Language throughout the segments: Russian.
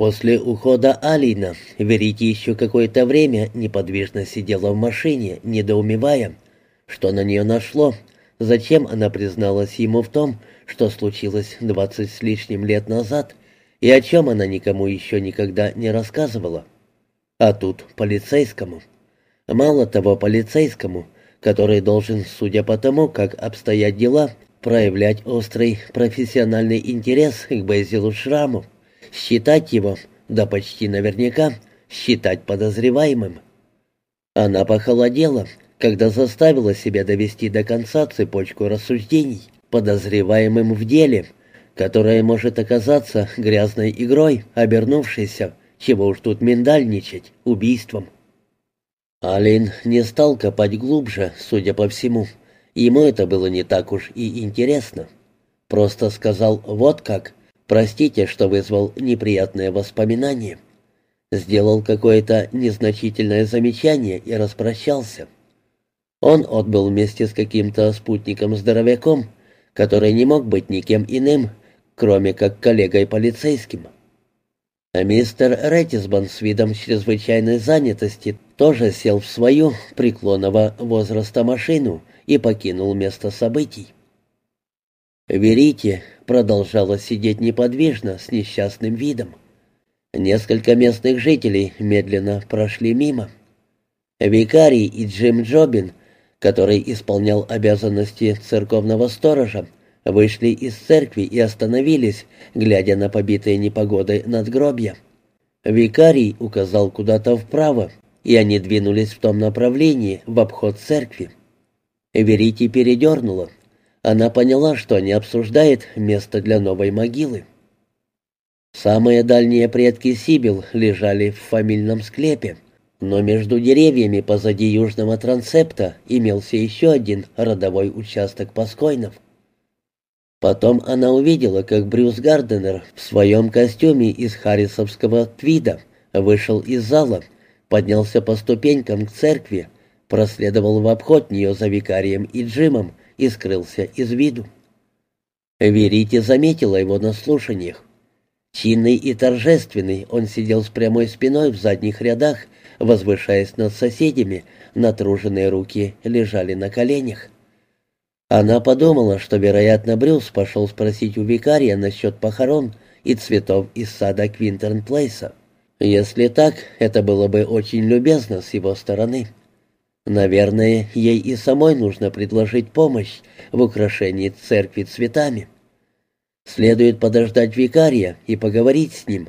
После ухода Алина Верите еще какое-то время неподвижно сидела в машине, недоумевая, что на нее нашло, зачем она призналась ему в том, что случилось двадцать с лишним лет назад, и о чем она никому еще никогда не рассказывала. А тут полицейскому. Мало того, полицейскому, который должен, судя по тому, как обстоят дела, проявлять острый профессиональный интерес к Бейзилу Шраму, считать его, да почти наверняка, считать подозреваемым. Она похолодела, когда заставила себя довести до конца цепочку рассуждений, подозреваемым в деле, которое может оказаться грязной игрой, обернувшейся, чего уж тут миндальничать, убийством. Алин не стал копать глубже, судя по всему. Ему это было не так уж и интересно. Просто сказал «вот как», простите, что вызвал неприятные воспоминания. Сделал какое-то незначительное замечание и распрощался. Он отбыл вместе с каким-то спутником-здоровяком, который не мог быть никем иным, кроме как коллегой-полицейским. А мистер Рэттисбан с видом чрезвычайной занятости тоже сел в свою преклонного возраста машину и покинул место событий. Верите продолжала сидеть неподвижно с несчастным видом. Несколько местных жителей медленно прошли мимо. Викарий и Джим Джобин который исполнял обязанности церковного сторожа, вышли из церкви и остановились, глядя на побитые непогодой надгробья. Викарий указал куда-то вправо, и они двинулись в том направлении, в обход церкви. Верите передернула. Она поняла, что они обсуждают место для новой могилы. Самые дальние предки Сибил лежали в фамильном склепе, но между деревьями позади южного трансепта имелся еще один родовой участок Паскойнов. Потом она увидела, как Брюс Гарденер в своем костюме из харрисовского твида вышел из зала, поднялся по ступенькам к церкви, проследовал в обход нее за викарием и Джимом и скрылся из виду. Верите заметила его на слушаниях. Чинный и торжественный он сидел с прямой спиной в задних рядах возвышаясь над соседями, натруженные руки лежали на коленях. Она подумала, что, вероятно, Брюс пошел спросить у викария насчет похорон и цветов из сада Квинтерн-Плейса. Если так, это было бы очень любезно с его стороны. Наверное, ей и самой нужно предложить помощь в украшении церкви цветами. Следует подождать викария и поговорить с ним.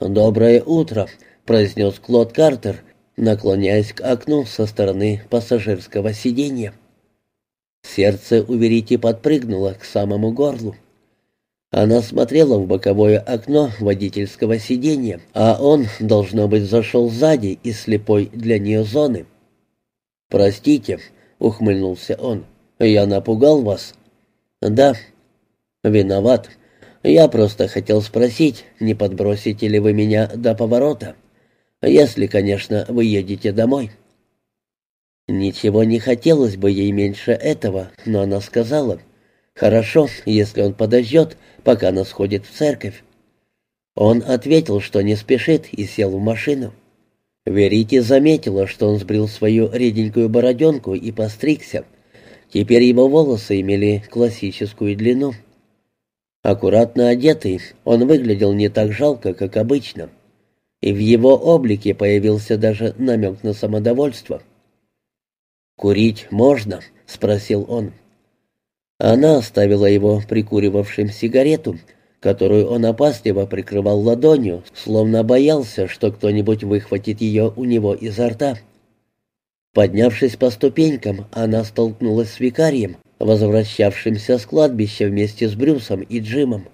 «Доброе утро», произнес Клод Картер, наклоняясь к окну со стороны пассажирского сиденья. Сердце у Верити подпрыгнуло к самому горлу. Она смотрела в боковое окно водительского сиденья, а он, должно быть, зашел сзади из слепой для нее зоны. «Простите», — ухмыльнулся он, — «я напугал вас?» «Да». «Виноват. Я просто хотел спросить, не подбросите ли вы меня до поворота?» Если, конечно, вы едете домой». Ничего не хотелось бы ей меньше этого, но она сказала, «Хорошо, если он подождет, пока она сходит в церковь». Он ответил, что не спешит, и сел в машину. Верите заметила, что он сбрил свою реденькую бороденку и постригся. Теперь его волосы имели классическую длину. Аккуратно одетый, он выглядел не так жалко, как обычно и в его облике появился даже намек на самодовольство. «Курить можно?» — спросил он. Она оставила его прикуривавшим сигарету, которую он опасливо прикрывал ладонью, словно боялся, что кто-нибудь выхватит ее у него изо рта. Поднявшись по ступенькам, она столкнулась с викарием, возвращавшимся с кладбища вместе с Брюсом и Джимом.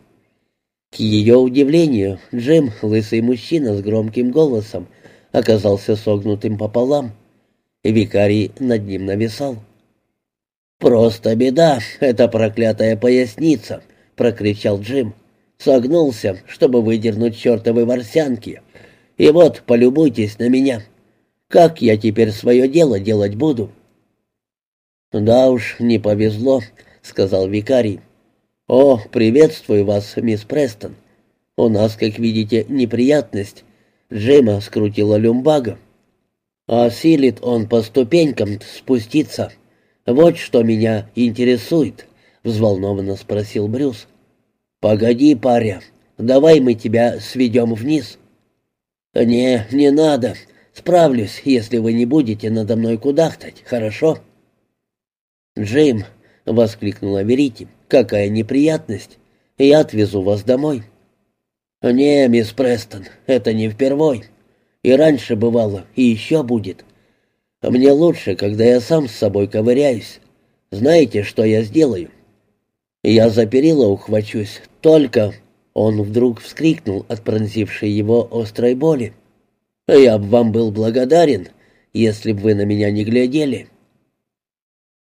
К ее удивлению, Джим, лысый мужчина с громким голосом, оказался согнутым пополам, викарий над ним нависал. «Просто беда, эта проклятая поясница!» — прокричал Джим. «Согнулся, чтобы выдернуть чертовы ворсянки. И вот, полюбуйтесь на меня. Как я теперь свое дело делать буду?» «Да уж, не повезло», — сказал викарий. «О, приветствую вас, мисс Престон. У нас, как видите, неприятность. Джима скрутила люмбага. А силит он по ступенькам спуститься. Вот что меня интересует, взволнованно спросил Брюс. Погоди, паря, давай мы тебя сведем вниз. Не, не надо. Справлюсь, если вы не будете надо мной кудахтать, хорошо? Джим, воскликнула Верити, какая неприятность. Я отвезу вас домой. Не, мисс Престон, это не впервой. И раньше бывало, и еще будет. Мне лучше, когда я сам с собой ковыряюсь. Знаете, что я сделаю? Я за перила ухвачусь, только...» Он вдруг вскрикнул от пронзившей его острой боли. «Я бы вам был благодарен, если бы вы на меня не глядели».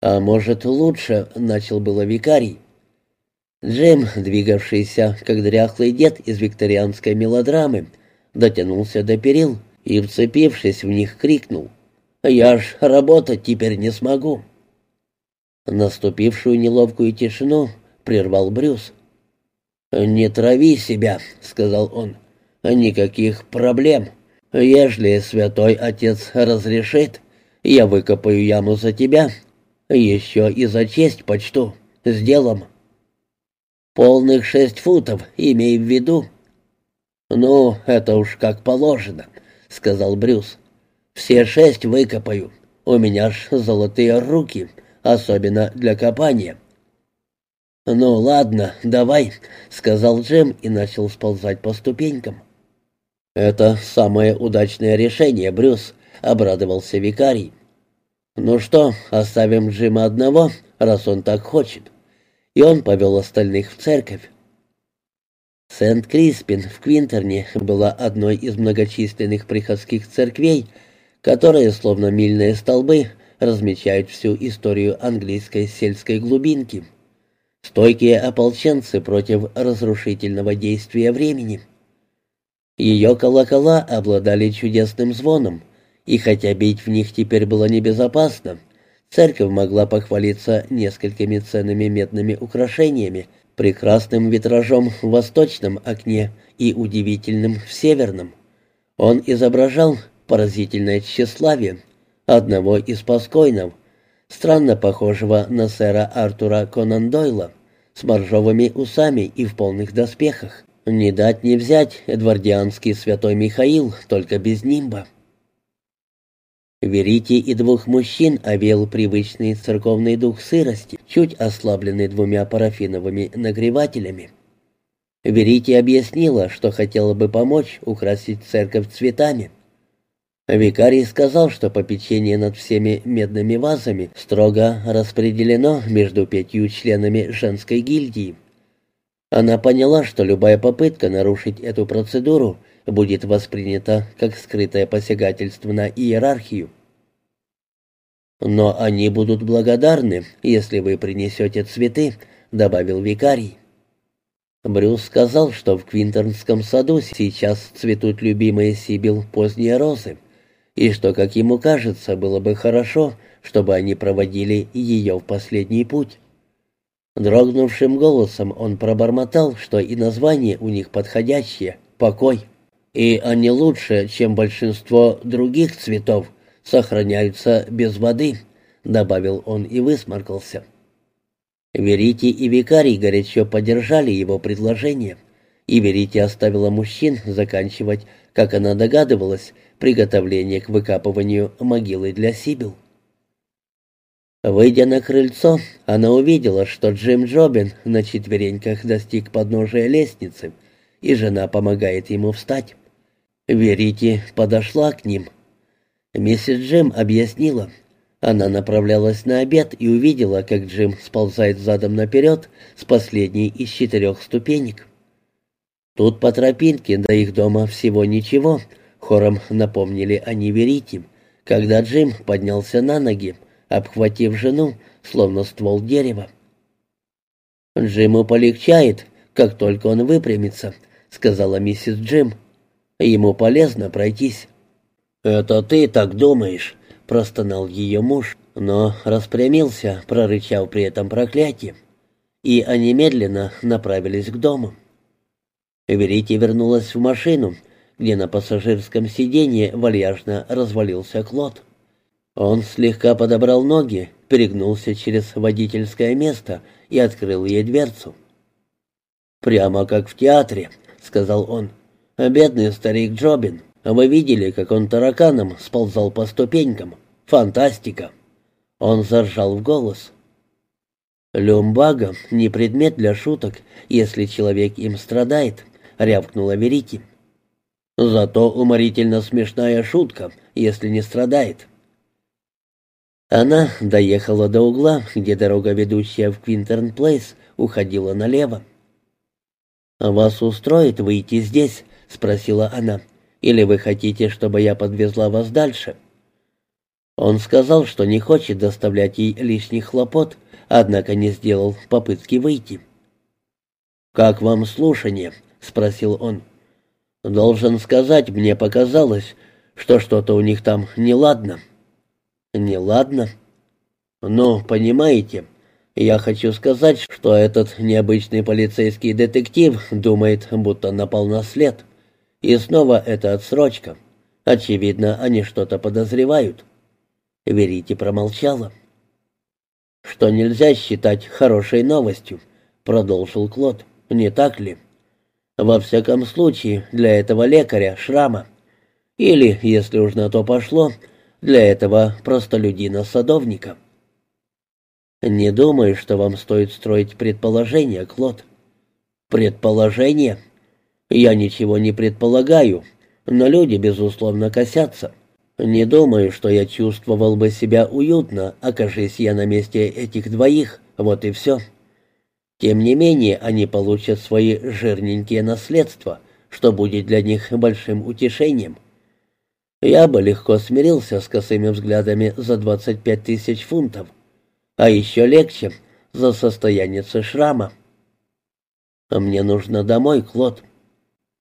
«А может, лучше», — начал было викарий. Джим, двигавшийся, как дряхлый дед из викторианской мелодрамы, дотянулся до перил и, вцепившись в них, крикнул. «Я ж работать теперь не смогу». Наступившую неловкую тишину прервал Брюс. «Не трави себя», — сказал он. «Никаких проблем. Ежели святой отец разрешит, я выкопаю яму за тебя. Еще и за честь почту. С делом». «Полных шесть футов, имей в виду», «Ну, это уж как положено», — сказал Брюс. «Все шесть выкопаю. У меня ж золотые руки, особенно для копания». «Ну, ладно, давай», — сказал Джим и начал сползать по ступенькам. «Это самое удачное решение, Брюс», — обрадовался викарий. «Ну что, оставим Джима одного, раз он так хочет». И он повел остальных в церковь. Сент-Криспин в Квинтерне была одной из многочисленных приходских церквей, которые, словно мильные столбы, размечают всю историю английской сельской глубинки. Стойкие ополченцы против разрушительного действия времени. Ее колокола обладали чудесным звоном, и хотя бить в них теперь было небезопасно, церковь могла похвалиться несколькими ценными медными украшениями – прекрасным витражом в восточном окне и удивительным в северном. Он изображал поразительное тщеславие одного из паскойнов, странно похожего на сэра Артура Конан Дойла, с моржовыми усами и в полных доспехах. Не дать не взять эдвардианский святой Михаил, только без нимба. Верите и двух мужчин овел привычный церковный дух сырости, чуть ослабленный двумя парафиновыми нагревателями. Верите объяснила, что хотела бы помочь украсить церковь цветами. Викарий сказал, что попечение над всеми медными вазами строго распределено между пятью членами женской гильдии. Она поняла, что любая попытка нарушить эту процедуру будет воспринята как скрытое посягательство на иерархию. «Но они будут благодарны, если вы принесете цветы», — добавил викарий. Брюс сказал, что в Квинтернском саду сейчас цветут любимые Сибил поздние розы, и что, как ему кажется, было бы хорошо, чтобы они проводили ее в последний путь. Дрогнувшим голосом он пробормотал, что и название у них подходящее — «Покой». И они лучше, чем большинство других цветов, сохраняются без воды», — добавил он и высморкался. Верите и викарий горячо поддержали его предложение, и Верите оставила мужчин заканчивать, как она догадывалась, приготовление к выкапыванию могилы для Сибил. Выйдя на крыльцо, она увидела, что Джим Джобин на четвереньках достиг подножия лестницы, и жена помогает ему встать. Верите подошла к ним. Миссис Джим объяснила. Она направлялась на обед и увидела, как Джим сползает задом наперед с последней из четырех ступенек. Тут по тропинке до их дома всего ничего, хором напомнили они Верите, когда Джим поднялся на ноги, обхватив жену, словно ствол дерева. «Джиму полегчает, как только он выпрямится», — сказала миссис Джим. Ему полезно пройтись». «Это ты так думаешь», — простонал ее муж, но распрямился, прорычав при этом проклятие. И они медленно направились к дому. Верите вернулась в машину, где на пассажирском сиденье вальяжно развалился Клод. Он слегка подобрал ноги, перегнулся через водительское место и открыл ей дверцу. «Прямо как в театре», — сказал он. «Бедный старик Джобин. Вы видели, как он тараканом сползал по ступенькам? Фантастика!» Он заржал в голос. «Люмбага — не предмет для шуток, если человек им страдает», — рявкнула Верити. «Зато уморительно смешная шутка, если не страдает». Она доехала до угла, где дорога, ведущая в Квинтерн Плейс, уходила налево. «Вас устроит выйти здесь?» — спросила она. «Или вы хотите, чтобы я подвезла вас дальше?» Он сказал, что не хочет доставлять ей лишних хлопот, однако не сделал попытки выйти. «Как вам слушание?» — спросил он. «Должен сказать, мне показалось, что что-то у них там неладно». «Неладно?» «Ну, понимаете, я хочу сказать, что этот необычный полицейский детектив думает, будто напал на след. И снова это отсрочка. Очевидно, они что-то подозревают». Верите промолчала. «Что нельзя считать хорошей новостью», — продолжил Клод. «Не так ли?» «Во всяком случае, для этого лекаря шрама. Или, если уж на то пошло, для этого простолюдина-садовника. Не думаю, что вам стоит строить предположения, Клод. Предположения? Я ничего не предполагаю, но люди, безусловно, косятся. Не думаю, что я чувствовал бы себя уютно, окажись я на месте этих двоих, вот и все. Тем не менее, они получат свои жирненькие наследства, что будет для них большим утешением. Я бы легко смирился с косыми взглядами за 25 тысяч фунтов, а еще легче за состояние шрама. Мне нужно домой, Клод.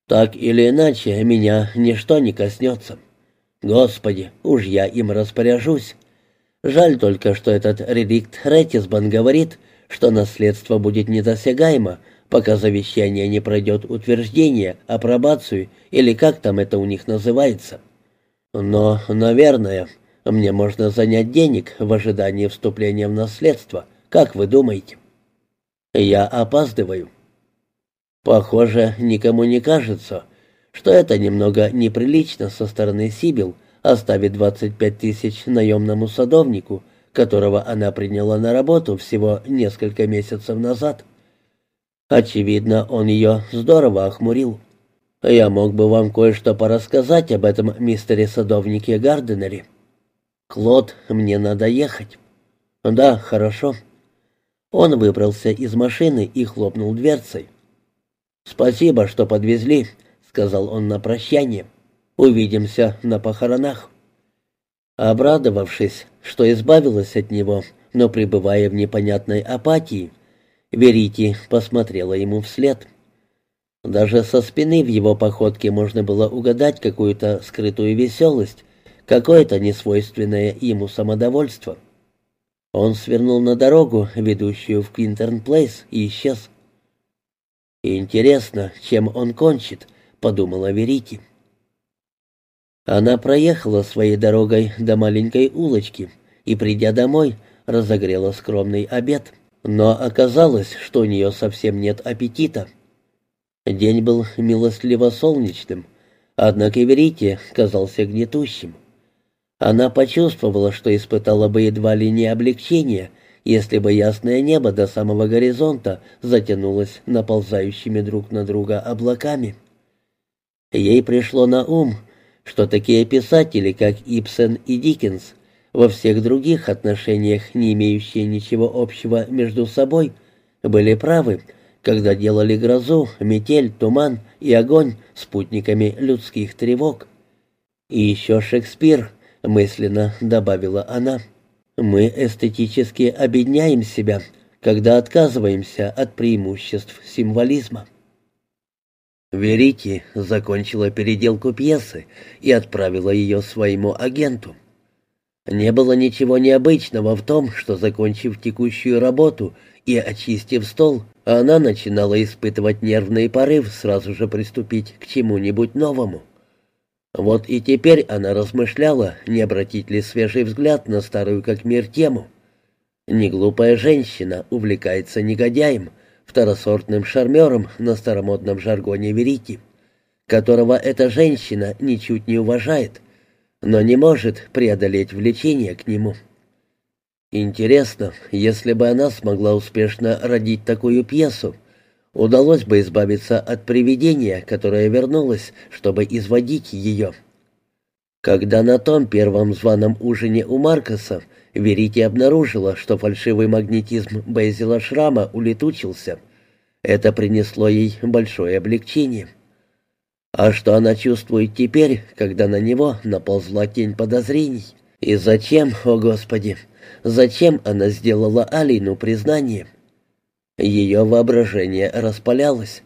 Так или иначе, меня ничто не коснется. Господи, уж я им распоряжусь. Жаль только, что этот реликт Ретисбан говорит, что наследство будет недосягаемо, пока завещание не пройдет утверждение, апробацию или как там это у них называется. Но, наверное, мне можно занять денег в ожидании вступления в наследство. Как вы думаете? Я опаздываю. Похоже, никому не кажется, что это немного неприлично со стороны Сибил оставить 25 тысяч наемному садовнику, которого она приняла на работу всего несколько месяцев назад. Очевидно, он ее здорово охмурил. Я мог бы вам кое-что порассказать об этом мистере-садовнике Гарденере. Клод, мне надо ехать. Да, хорошо. Он выбрался из машины и хлопнул дверцей. Спасибо, что подвезли, сказал он на прощание. Увидимся на похоронах. Обрадовавшись, что избавилась от него, но пребывая в непонятной апатии, Верити посмотрела ему вслед. Даже со спины в его походке можно было угадать какую-то скрытую веселость, какое-то несвойственное ему самодовольство. Он свернул на дорогу, ведущую в Квинтерн-Плейс, и исчез. «Интересно, чем он кончит?» — подумала Верити. Она проехала своей дорогой до маленькой улочки и, придя домой, разогрела скромный обед. Но оказалось, что у нее совсем нет аппетита. День был милостливо солнечным, однако Верите казался гнетущим. Она почувствовала, что испытала бы едва ли не облегчение, если бы ясное небо до самого горизонта затянулось наползающими друг на друга облаками. Ей пришло на ум, что такие писатели, как Ипсен и Диккенс, во всех других отношениях, не имеющие ничего общего между собой, были правы, когда делали грозу, метель, туман и огонь спутниками людских тревог. И еще Шекспир, мысленно добавила она, мы эстетически обедняем себя, когда отказываемся от преимуществ символизма. Верити закончила переделку пьесы и отправила ее своему агенту. Не было ничего необычного в том, что, закончив текущую работу и очистив стол, она начинала испытывать нервный порыв сразу же приступить к чему-нибудь новому. Вот и теперь она размышляла, не обратить ли свежий взгляд на старую как мир тему. Неглупая женщина увлекается негодяем, второсортным шармером на старомодном жаргоне Верити, которого эта женщина ничуть не уважает, но не может преодолеть влечение к нему. Интересно, если бы она смогла успешно родить такую пьесу, удалось бы избавиться от привидения, которое вернулось, чтобы изводить ее. Когда на том первом званом ужине у Маркоса Верити обнаружила, что фальшивый магнетизм Бейзела Шрама улетучился, это принесло ей большое облегчение. А что она чувствует теперь, когда на него наползла тень подозрений? И зачем, о Господи, зачем она сделала Алину признание? Ее воображение распалялось.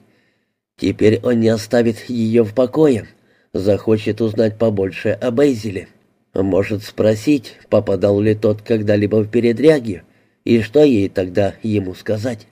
Теперь он не оставит ее в покое, захочет узнать побольше о Бейзеле. Может спросить, попадал ли тот когда-либо в передряги, и что ей тогда ему сказать.